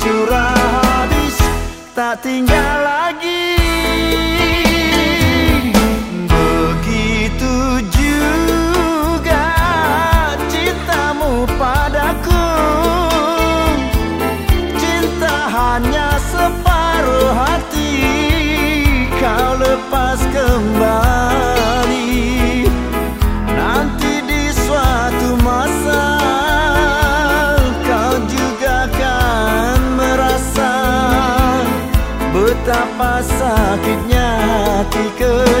curah habis tak tinggal lagi. Betapa sakitnya hatiku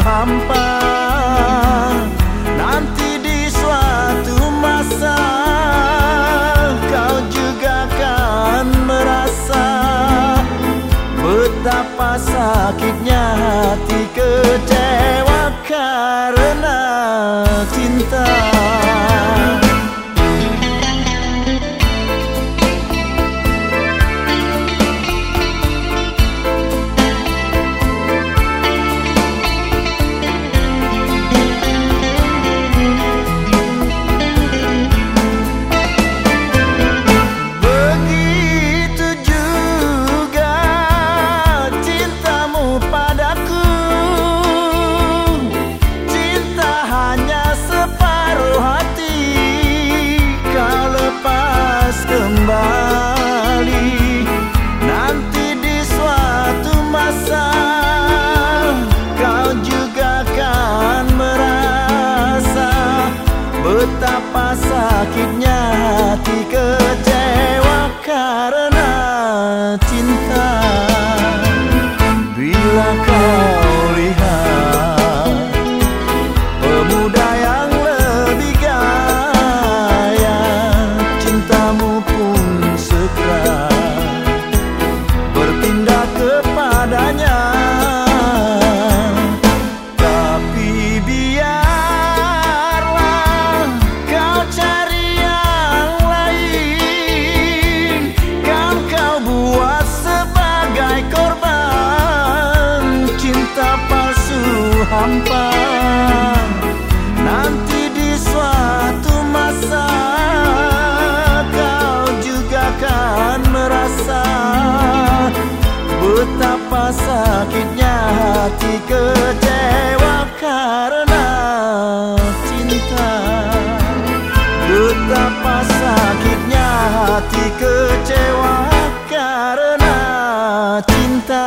hampa. Nanti di suatu masa Kau juga akan merasa Betapa sakitnya hati kecewa karena cinta. ketika Betapa sakitnya hati kecewa? Karena cinta. Betapa sakitnya hati kecewa? Karena cinta.